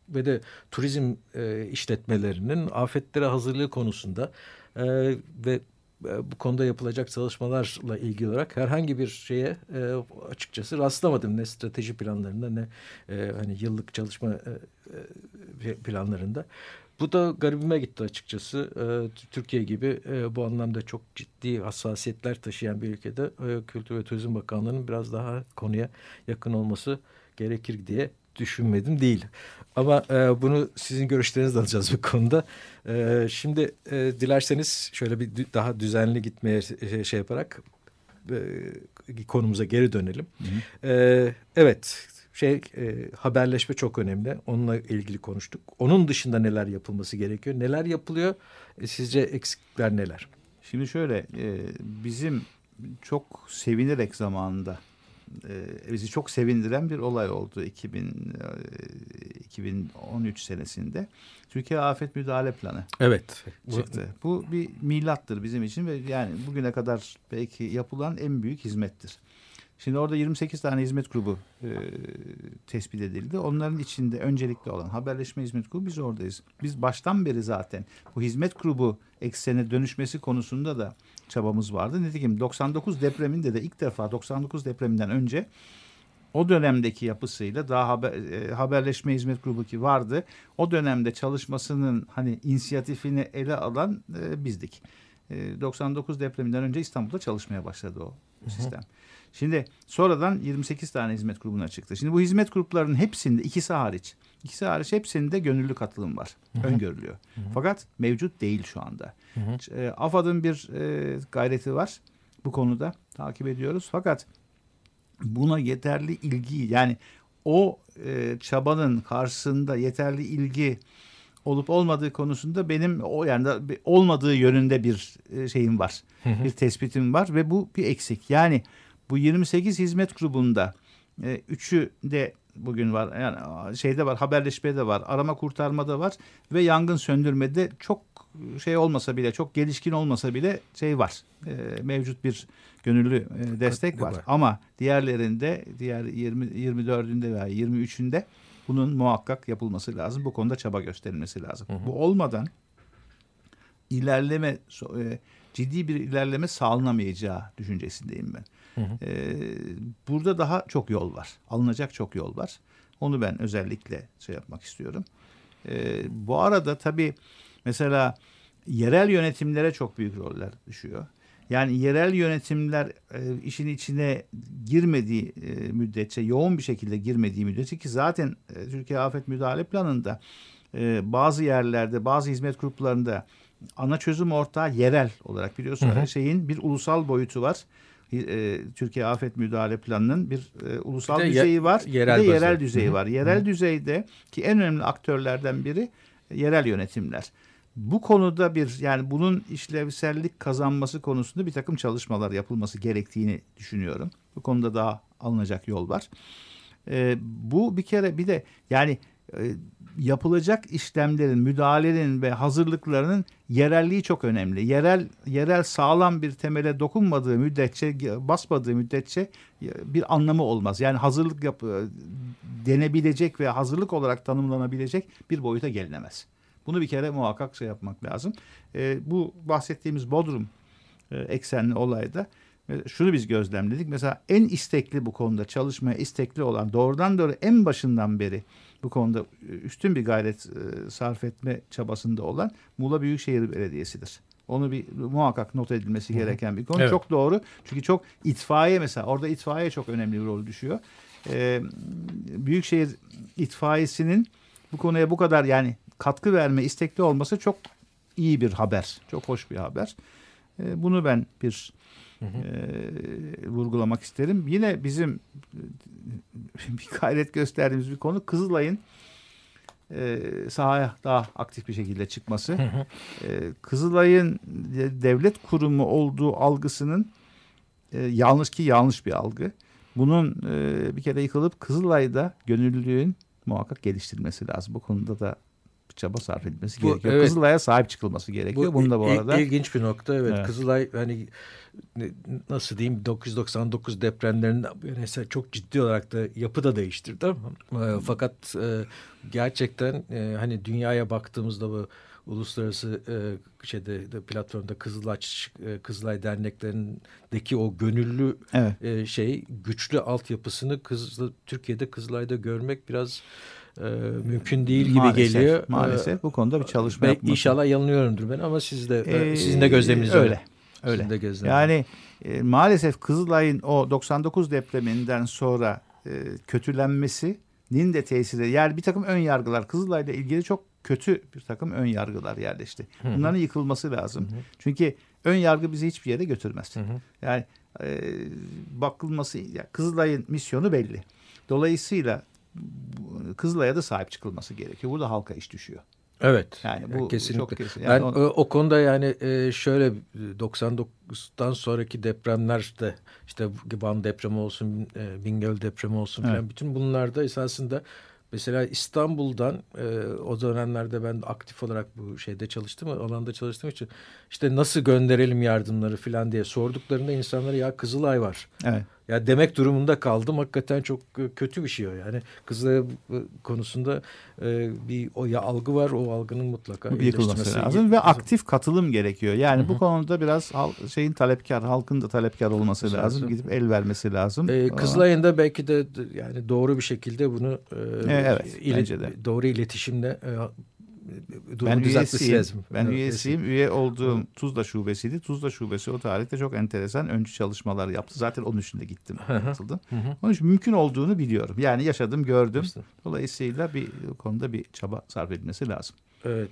ve de turizm e, işletmelerinin afetlere hazırlığı konusunda e, ve e, bu konuda yapılacak çalışmalarla ilgili olarak herhangi bir şeye e, açıkçası rastlamadım. Ne strateji planlarında ne e, hani yıllık çalışma e, e planlarında. Bu da garibime gitti açıkçası. E, Türkiye gibi e, bu anlamda çok ciddi hassasiyetler taşıyan bir ülkede e, Kültür ve Turizm Bakanlığı'nın biraz daha konuya yakın olması gerekir diye düşünmedim değil. Ama e, bunu sizin görüşlerinizi alacağız bu konuda. E, şimdi e, dilerseniz şöyle bir daha düzenli gitmeye şey, şey yaparak e, konumuza geri dönelim. Hı hı. E, evet şey e, haberleşme çok önemli. Onunla ilgili konuştuk. Onun dışında neler yapılması gerekiyor? Neler yapılıyor? E, sizce eksikler neler? Şimdi şöyle e, bizim çok sevinerek zamanında e, bizi çok sevindiren bir olay oldu 2000 e, 2013 senesinde. Türkiye Afet Müdahale Planı. Evet. Çıktı. Bu bir milattır bizim için ve yani bugüne kadar belki yapılan en büyük hizmettir. Şimdi orada 28 tane hizmet grubu e, tespit edildi. Onların içinde öncelikli olan haberleşme hizmet grubu biz oradayız. Biz baştan beri zaten bu hizmet grubu eksene dönüşmesi konusunda da çabamız vardı. Nitekim 99 depreminde de ilk defa 99 depreminden önce o dönemdeki yapısıyla daha haber, e, haberleşme hizmet grubu ki vardı. O dönemde çalışmasının hani inisiyatifini ele alan e, bizdik. E, 99 depreminden önce İstanbul'da çalışmaya başladı o sistem. Hı hı. Şimdi sonradan 28 tane hizmet grubuna çıktı. Şimdi bu hizmet gruplarının hepsinde ikisi hariç, ikisi hariç hepsinde gönüllü katılım var. Hı hı. Öngörülüyor. Hı hı. Fakat mevcut değil şu anda. Hı hı. E, AFAD'ın bir e, gayreti var bu konuda takip ediyoruz. Fakat buna yeterli ilgi yani o e, çabanın karşısında yeterli ilgi olup olmadığı konusunda benim o yani olmadığı yönünde bir e, şeyim var. Hı hı. Bir tespitim var ve bu bir eksik. Yani bu 28 hizmet grubunda e, üçü de bugün var. Yani şeyde var, haberleşmede var, arama kurtarmada var ve yangın söndürmede çok şey olmasa bile, çok gelişkin olmasa bile şey var. E, mevcut bir gönüllü e, destek var. var. Ama diğerlerinde, diğer 20 24'ünde veya 23'ünde bunun muhakkak yapılması lazım. Bu konuda çaba gösterilmesi lazım. Hı hı. Bu olmadan ilerleme e, ciddi bir ilerleme sağlanamayacağı düşüncesindeyim ben. Hı hı. E, burada daha çok yol var. Alınacak çok yol var. Onu ben özellikle şey yapmak istiyorum. E, bu arada tabii mesela yerel yönetimlere çok büyük roller düşüyor. Yani yerel yönetimler e, işin içine girmediği e, müddetçe, yoğun bir şekilde girmediği müddetçe ki zaten e, Türkiye Afet Müdahale Planı'nda e, bazı yerlerde, bazı hizmet gruplarında ana çözüm ortağı yerel olarak biliyorsunuz her şeyin bir ulusal boyutu var. E, Türkiye Afet Müdahale Planı'nın bir e, ulusal bir düzeyi var, yerel bir de yerel düzeyi var. Yerel Hı -hı. düzeyde ki en önemli aktörlerden biri yerel yönetimler bu konuda bir yani bunun işlevsellik kazanması konusunda bir takım çalışmalar yapılması gerektiğini düşünüyorum. Bu konuda daha alınacak yol var. E, bu bir kere bir de yani e, yapılacak işlemlerin, müdahalelerin ve hazırlıklarının yerelliği çok önemli. Yerel yerel sağlam bir temele dokunmadığı müddetçe, basmadığı müddetçe e, bir anlamı olmaz. Yani hazırlık yap denebilecek ve hazırlık olarak tanımlanabilecek bir boyuta gelinemez. Bunu bir kere muhakkak şey yapmak lazım. E, bu bahsettiğimiz Bodrum e, eksenli olayda e, şunu biz gözlemledik. Mesela en istekli bu konuda çalışmaya istekli olan doğrudan doğru en başından beri bu konuda üstün bir gayret e, sarf etme çabasında olan Muğla Büyükşehir Belediyesi'dir. Onu bir muhakkak not edilmesi gereken bir konu. Evet. Çok doğru. Çünkü çok itfaiye mesela orada itfaiye çok önemli bir rol düşüyor. Ee, Büyükşehir itfaiyesinin bu konuya bu kadar yani katkı verme istekli olması çok iyi bir haber. Çok hoş bir haber. E, bunu ben bir hı hı. E, vurgulamak isterim. Yine bizim (laughs) bir gayret gösterdiğimiz bir konu Kızılay'ın e, sahaya daha aktif bir şekilde çıkması. Hı hı. E, Kızılay'ın devlet kurumu olduğu algısının e, yanlış ki yanlış bir algı. Bunun e, bir kere yıkılıp Kızılay'da gönüllülüğün muhakkak geliştirilmesi lazım. Bu konuda da çaba sarf edilmesi bu, gerekiyor. Evet. Kızılay'a sahip çıkılması gerekiyor. Bu, Bunu da bu arada. ilginç bir nokta evet. evet. Kızılay hani nasıl diyeyim 999 depremlerinde mesela çok ciddi olarak da yapı da değiştirdi ama e, fakat e, gerçekten e, hani dünyaya baktığımızda bu uluslararası e, şeyde de, platformda Kızılay e, Kızılay derneklerindeki o gönüllü evet. e, şey güçlü altyapısını Kızıl, Türkiye'de Kızılay'da görmek biraz e, mümkün değil gibi maalesef, geliyor. Maalesef e, bu konuda bir çalışma yapmak. İnşallah yanılıyorumdur ben ama siz de ee, sizin de gözleminiz öyle. öyle. Öyle. de yani e, maalesef Kızılay'ın o 99 depreminden sonra e, kötülenmesinin de tesiri yani bir takım ön yargılar Kızılay'la ilgili çok kötü bir takım ön yargılar yerleşti. Bunların yıkılması lazım. Hı hı. Çünkü ön yargı bizi hiçbir yere götürmez. Hı hı. Yani e, bakılması yani Kızılay'ın misyonu belli. Dolayısıyla Kızılay'a da sahip çıkılması gerekiyor. Burada halka iş düşüyor. Evet. Yani bu kesinlikle. çok kesin. Yani ben onu... o konuda yani e, şöyle 99'dan sonraki depremlerde işte Van depremi olsun, e, Bingöl depremi olsun evet. falan bütün bunlarda esasında Mesela İstanbul'dan e, o dönemlerde ben aktif olarak bu şeyde çalıştım, alanda çalıştığım için işte nasıl gönderelim yardımları falan diye sorduklarında insanlara ya Kızılay var. Evet. Ya demek durumunda kaldım. Hakikaten çok e, kötü bir şey o yani. Kızılay e, konusunda e, bir o ya algı var. O algının mutlaka yıkılması lazım ve aktif katılım gerekiyor. Yani Hı -hı. bu konuda biraz şeyin talepkar, halkın da talepkar olması lazım. lazım. Gidip el vermesi lazım. Ee, Kızılay'ın da belki de yani doğru bir şekilde bunu e, evet, ile, bence de. doğru iletişimle e, ben üyesiyim. Lazım. Ben evet, üyesiyim. Üye olduğum Tuzla Şubesi'ydi. Tuzla Şubesi o tarihte çok enteresan öncü çalışmalar yaptı. Zaten onun için de gittim. Katıldım. onun için mümkün olduğunu biliyorum. Yani yaşadım, gördüm. İşte. Dolayısıyla bir konuda bir çaba sarf edilmesi lazım. Evet.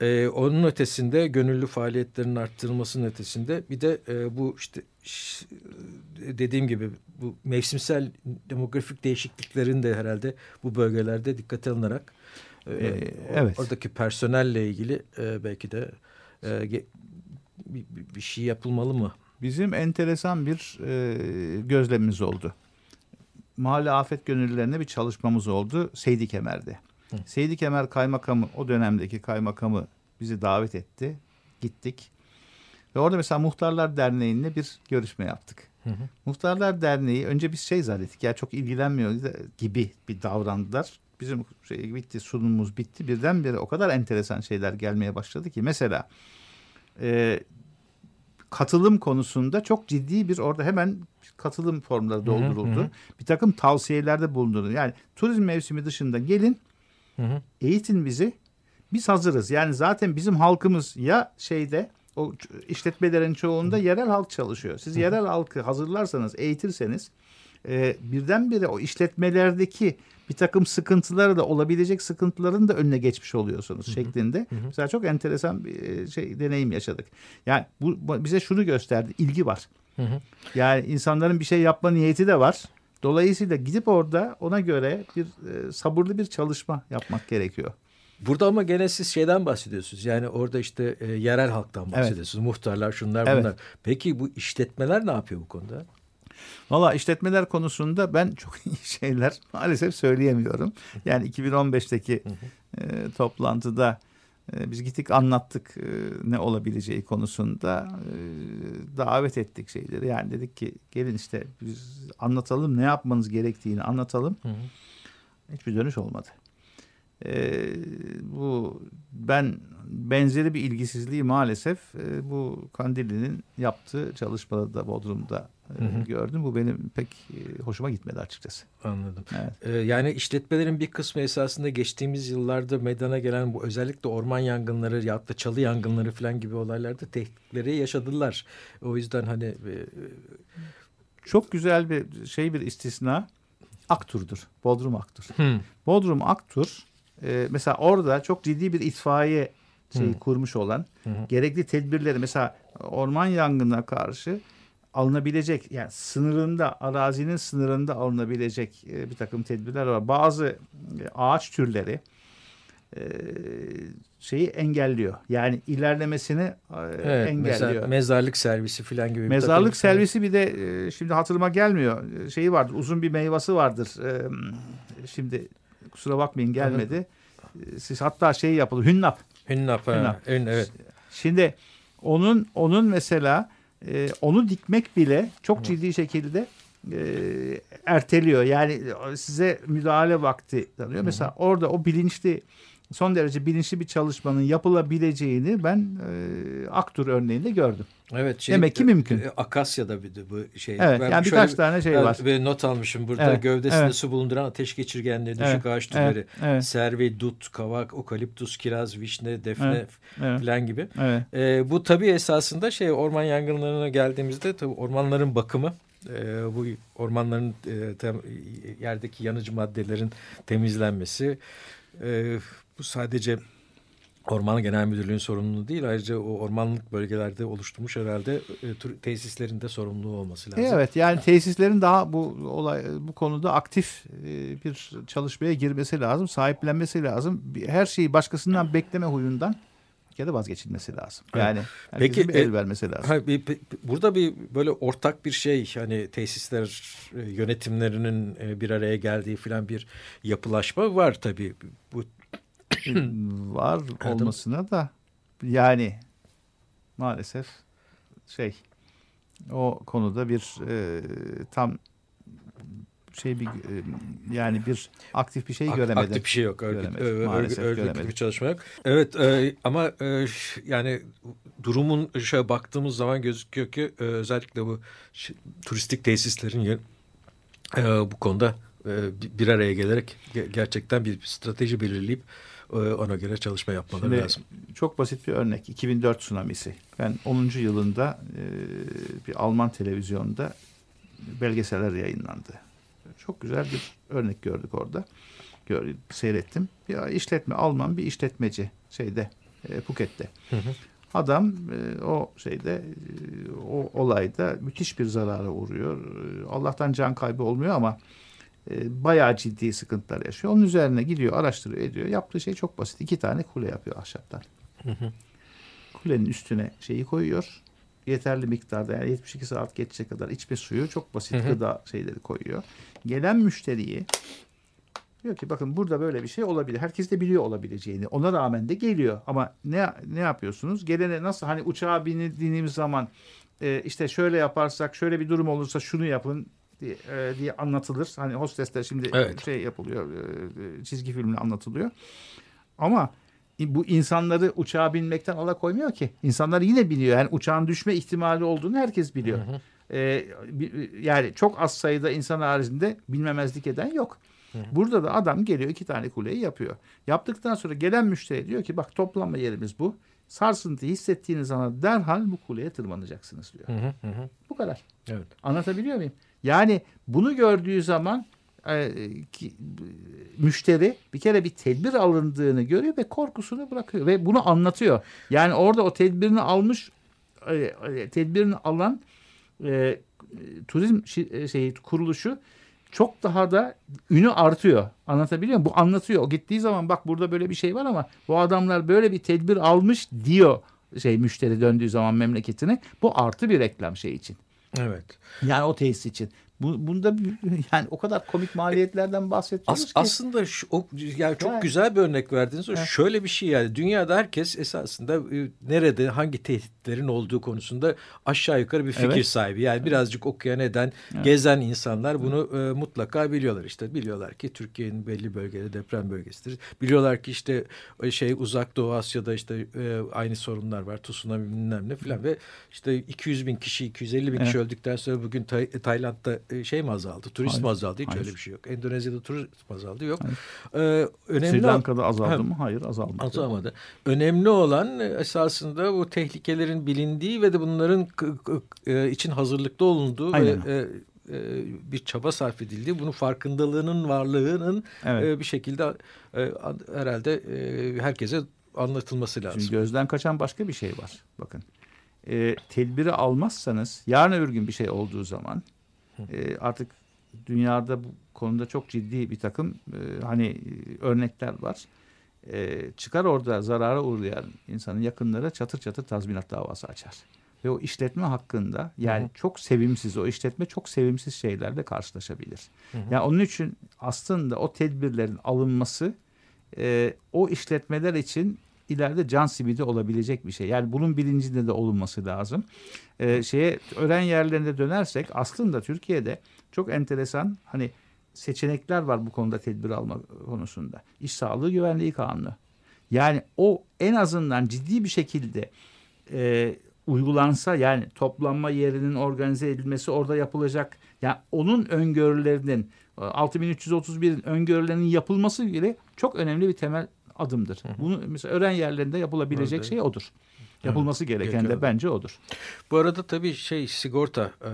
Ee, onun ötesinde gönüllü faaliyetlerin arttırılmasının ötesinde bir de e, bu işte dediğim gibi bu mevsimsel demografik değişikliklerin de herhalde bu bölgelerde dikkate alınarak ee, evet. Oradaki personelle ilgili e, belki de e, bir, bir şey yapılmalı mı? Bizim enteresan bir e, gözlemimiz oldu. Mahalle afet gönüllülerine bir çalışmamız oldu Seydi Kemer'de. Hı. Seydi Kemer kaymakamı o dönemdeki kaymakamı bizi davet etti. Gittik. Ve orada mesela Muhtarlar Derneği'nde bir görüşme yaptık. Hı hı. Muhtarlar Derneği önce biz şey zannettik ya çok ilgilenmiyor gibi bir davrandılar. Bizim şey bitti sunumumuz bitti birdenbire o kadar enteresan şeyler gelmeye başladı ki mesela e, katılım konusunda çok ciddi bir orada hemen katılım formları dolduruldu. hı hı. Bir takım tavsiyelerde bulundu. Yani turizm mevsimi dışında gelin Hı hı. eğitin bizi. Biz hazırız. Yani zaten bizim halkımız ya şeyde o işletmelerin çoğunda yerel halk çalışıyor. Siz yerel halkı hazırlarsanız, eğitirseniz e, birdenbire o işletmelerdeki bir takım sıkıntıları da olabilecek sıkıntıların da önüne geçmiş oluyorsunuz şeklinde. Mesela çok enteresan bir e, şey deneyim yaşadık. Yani bu bize şunu gösterdi. ilgi var. Hı hı. Yani insanların bir şey yapma niyeti de var. Dolayısıyla gidip orada ona göre bir e, sabırlı bir çalışma yapmak gerekiyor. Burada ama gene siz şeyden bahsediyorsunuz. Yani orada işte e, yerel halktan bahsediyorsunuz. Muhtarlar şunlar Evet. bunlar. Peki bu işletmeler ne yapıyor bu konuda? Valla işletmeler konusunda ben çok (laughs) iyi şeyler maalesef söyleyemiyorum. Yani 2015'teki e, toplantıda e, biz gittik anlattık e, ne olabileceği konusunda e, davet ettik şeyleri. Yani dedik ki gelin işte biz anlatalım ne yapmanız gerektiğini anlatalım. Hiçbir dönüş olmadı. E, bu ben benzeri bir ilgisizliği maalesef e, bu Kandili'nin yaptığı çalışmada da Bodrum'da e, Hı hı. gördüm. Bu benim pek e, hoşuma gitmedi açıkçası. Anladım. Evet. Ee, yani işletmelerin bir kısmı esasında geçtiğimiz yıllarda meydana gelen bu özellikle orman yangınları ya da çalı yangınları falan gibi olaylarda tehditleri yaşadılar. O yüzden hani e, Çok güzel bir şey bir istisna Aktur'dur. Bodrum Aktur. hı, Bodrum Aktur e, mesela orada çok ciddi bir itfaiye şeyi Hı. kurmuş olan hı. gerekli tedbirleri mesela orman yangınına karşı alınabilecek yani sınırında arazinin sınırında alınabilecek e, bir takım tedbirler var. Bazı e, ağaç türleri e, şeyi engelliyor. Yani ilerlemesini e, evet, engelliyor. mesela mezarlık servisi falan gibi. bir Mezarlık takım- servisi bir de e, şimdi hatırıma gelmiyor. Şeyi vardır uzun bir meyvası vardır. E, Şimdi kusura bakmayın gelmedi. E, Siz hatta şey yapılır hünnap. Hünnap. Hünnap. hün- evet. Şimdi onun onun mesela e, onu dikmek bile çok ciddi şekilde e, erteliyor. Yani size müdahale vakti tanıyor. Mesela orada o bilinçli son derece bilinçli bir çalışmanın yapılabileceğini ben e, Aktur örneğinde gördüm. Evet, şey, Demek ki mümkün. e, Akasya'da bir de bu şey. Evet, Ben yani birkaç bir- tane şey var. bir not almışım burada. Evet, Gövdesinde evet. su bulunduran ateş geçirgenleri, düşük Evet, ağaç türleri, evet, evet. servi, dut, kavak, okaliptus, kiraz, vişne, defne Evet, evet. falan gibi. Evet. E, bu tabii esasında şey orman yangınlarına geldiğimizde tabii ormanların bakımı, e, bu ormanların e, tem- yerdeki yanıcı maddelerin temizlenmesi, e, bu sadece Orman Genel Müdürlüğü'nün sorumluluğu değil ayrıca o ormanlık bölgelerde oluşturmuş herhalde e, tesislerin de sorumluluğu olması lazım. Evet yani tesislerin daha bu olay bu konuda aktif e, bir çalışmaya girmesi lazım, sahiplenmesi lazım. Her şeyi başkasından bekleme huyundan kere vazgeçilmesi lazım. Yani Peki, bir e, el vermesi lazım. Ha, bir- bir- burada bir böyle ortak bir şey hani tesisler e, yönetimlerinin e, bir araya geldiği falan bir yapılaşma var tabii. Bu Var olmasına da yani maalesef şey o konuda bir e, tam şey bir e, yani bir aktif bir şey Ak- göremedim. Aktif bir şey yok. Örgüt, Göremedim. ö- örgüt, Maalesef örgütlü göremedim. bir çalışma yok. Evet e, ama e, yani durumun şöyle baktığımız zaman gözüküyor ki e, özellikle bu ş- turistik tesislerin e, bu konuda e, bir- araya gelerek ge- gerçekten bir strateji belirleyip ona göre çalışma yapmaları Şimdi lazım. çok basit bir örnek. 2004 tsunamisi. Ben 10. yılında e, bir Alman televizyonda belgeseller yayınlandı. Çok güzel bir örnek gördük orada. Gör, seyrettim. Bir işletme Alman bir işletmeci şeyde e, Phuket'te. Adam e, o şeyde e, o olayda müthiş bir zarara uğruyor. E, Allah'tan can kaybı olmuyor ama e, bayağı ciddi sıkıntılar yaşıyor. Onun üzerine gidiyor, araştırıyor, ediyor. Yaptığı şey çok basit. İki tane kule yapıyor ahşaptan. Kulenin üstüne şeyi koyuyor. Yeterli miktarda yani 72 saat geçecek kadar içme suyu çok basit Hı hı. gıda şeyleri koyuyor. Gelen müşteriyi diyor ki bakın burada böyle bir şey olabilir. Herkes de biliyor olabileceğini. Ona rağmen de geliyor. Ama ne ne yapıyorsunuz? Gelene nasıl hani uçağa bindiğimiz zaman e, işte şöyle yaparsak şöyle bir durum olursa şunu yapın diye, e, diye anlatılır. Hani hostesler şimdi Evet. şey yapılıyor, e, çizgi filmle anlatılıyor. Ama bu insanları uçağa binmekten alakoymuyor ki. İnsanlar yine biliyor. Yani uçağın düşme ihtimali olduğunu herkes biliyor. Ee, bi- yani çok az sayıda insan haricinde bilmemezlik eden yok. Burada da adam geliyor iki tane kuleyi yapıyor. Yaptıktan sonra gelen müşteri diyor ki bak toplanma yerimiz bu. Sarsıntı hissettiğiniz zaman derhal bu kuleye tırmanacaksınız diyor. Hı hı hı hı. Bu kadar. Evet. Anlatabiliyor muyum? Yani bunu gördüğü zaman e, ki, müşteri bir kere bir tedbir alındığını görüyor ve korkusunu bırakıyor ve bunu anlatıyor. Yani orada o tedbirini almış e, e, tedbirini alan e, turizm şeyi kuruluşu çok daha da ünü artıyor. Anlatabiliyor muyum? Bu anlatıyor. O gittiği zaman bak burada böyle bir şey var ama bu adamlar böyle bir tedbir almış diyor şey müşteri döndüğü zaman memleketine. Bu artı bir reklam şey için. Evet. Yani o tesis için. Bu, bunda yani o kadar komik maliyetlerden bahsediyoruz As- ki. aslında şu, o, yani çok Yani. güzel bir örnek verdiniz. O Evet. şöyle bir şey yani dünyada herkes esasında e, nerede hangi tehditlerin olduğu konusunda aşağı yukarı bir fikir Evet. sahibi. Yani birazcık okuyan eden, Evet. gezen insanlar bunu e, mutlaka biliyorlar. İşte biliyorlar ki Türkiye'nin belli bölgeleri deprem bölgesidir. Biliyorlar ki işte e, şey uzak Doğu Asya'da işte e, aynı sorunlar var. Tsunami bilmem ne falan ve işte 200 bin kişi 250 bin kişi öldükten sonra bugün Tay- Tayland'da şey mi azaldı? Turizm Hayır. azaldı. Hiç Hayır. öyle bir şey yok. Endonezya'da turizm azaldı. Yok. Ee, önemli Sri Lanka'da azaldı Ha. mı? Hayır azalmadı. azalmadı. Önemli olan e, esasında bu tehlikelerin bilindiği ve de bunların e, için hazırlıklı olunduğu Aynen. ve e, e, bir çaba sarf edildiği, bunun farkındalığının varlığının Evet. e, bir şekilde e, herhalde e, herkese anlatılması lazım. Şimdi gözden kaçan başka bir şey var. Bakın. E, tedbiri almazsanız yarın öbür gün bir şey olduğu zaman e, artık dünyada bu konuda çok ciddi bir takım e, hani örnekler var. E, çıkar orada zarara uğrayan insanın yakınları çatır çatır tazminat davası açar. Ve o işletme hakkında yani çok sevimsiz o işletme çok sevimsiz şeylerle karşılaşabilir. Yani onun için aslında o tedbirlerin alınması e, o işletmeler için ileride can simidi olabilecek bir şey. Yani bunun bilincinde de olunması lazım. E, şeye öğren yerlerine dönersek aslında Türkiye'de çok enteresan hani seçenekler var bu konuda tedbir alma konusunda. İş Sağlığı Güvenliği Kanunu. Yani o en azından ciddi bir şekilde e, uygulansa yani toplanma yerinin organize edilmesi orada yapılacak. Yani onun öngörülerinin e, 6331'in öngörülerinin yapılması bile çok önemli bir temel adımdır. Bunu mesela öğren yerlerinde yapılabilecek Evet. şey odur. Yapılması gereken gerekiyor. de bence odur. Bu arada tabii şey sigorta e,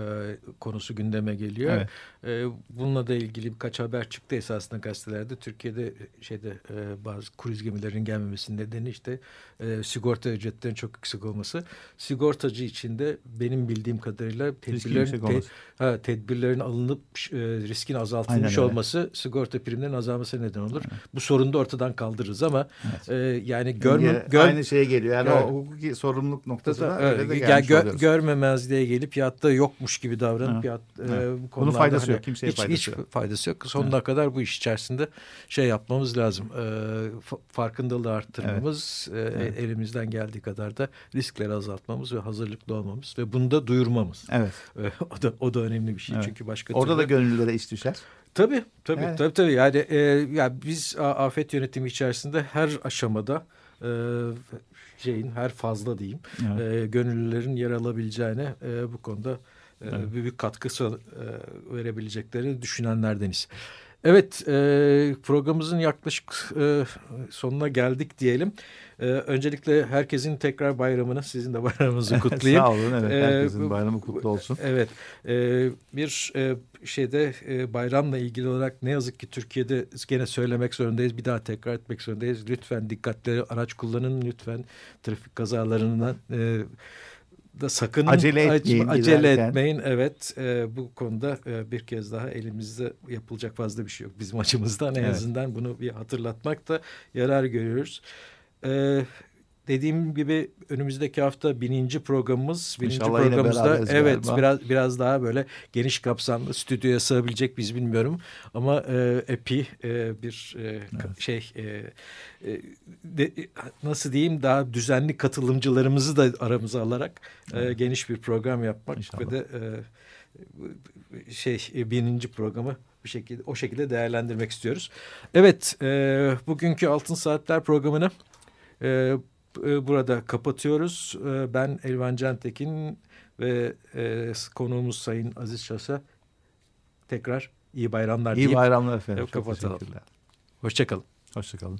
konusu gündeme geliyor. Evet. E, bununla da ilgili birkaç haber çıktı esasında gazetelerde. Türkiye'de şeyde e, bazı kruz gemilerinin gelmemesinin nedeni işte e, sigorta ücretlerinin çok yüksek olması. Sigortacı için de benim bildiğim kadarıyla tedbirlerin, te- ha, tedbirlerin alınıp e, riskin azaltılmış Aynen öyle. olması sigorta primlerinin azalmasına neden olur. Bu sorunu da ortadan kaldırırız ama e, yani görme, gör, aynı şeye geliyor. Yani Evet. o hukuki sorumluluk noktasına Evet, öyle de ya gelmiş gö- oluyoruz. görmemezliğe gelip ya da yokmuş gibi davranıp Evet. Evet. e, bu Bunun konularda faydası hani yok, kimseye hiç, faydası hiç yok. faydası yok. Sonuna kadar bu iş içerisinde şey yapmamız lazım. E, fa- farkındalığı arttırmamız, e, Evet. elimizden geldiği kadar da riskleri azaltmamız ve hazırlıklı olmamız ve bunu da duyurmamız. Evet. E, o da o da önemli bir şey Evet. çünkü başka Orada da türlü- gönüllülere iş düşer. Tabii tabii Evet. tabii tabii yani e, ya biz afet yönetimi içerisinde her aşamada e, şeyin her fazla diyeyim Evet. e, gönüllülerin yer alabileceğine e, bu konuda e, Evet. büyük katkısı e, verebileceklerini düşünenlerdeniz. Evet e, programımızın yaklaşık e, sonuna geldik diyelim. E, öncelikle herkesin tekrar bayramını sizin de bayramınızı (laughs) kutlayayım. Sağ olun. Evet, Ee, herkesin bu- bayramı kutlu olsun. Evet e, bir e, şeyde e, bayramla ilgili olarak ne yazık ki Türkiye'de gene söylemek zorundayız. Bir daha tekrar etmek zorundayız. Lütfen dikkatli araç kullanın. Lütfen trafik kazalarından e, da sakın Acele etmeyin acele giderken. etmeyin. Evet e, bu konuda e, bir kez daha elimizde yapılacak fazla bir şey yok. Bizim (laughs) açımızdan en Evet. azından bunu bir hatırlatmakta yarar görüyoruz. E, dediğim gibi önümüzdeki hafta bininci programımız. Bininci İnşallah programımızda evet galiba. biraz biraz daha böyle geniş kapsamlı stüdyoya sığabilecek biz bilmiyorum ama e, epi e, bir e, ka- şey e, e, de, nasıl diyeyim daha düzenli katılımcılarımızı da aramıza alarak e, geniş bir program yapmak İnşallah. ve de e, şey bininci programı bir şekilde o şekilde değerlendirmek istiyoruz. Evet, e, bugünkü Altın Saatler programını e, e, burada kapatıyoruz. E, ben Elvan Cantekin ve e, konuğumuz Sayın Aziz Şasa tekrar iyi bayramlar İyi bayramlar efendim. Çok kapatalım. Hoşçakalın. Hoşçakalın.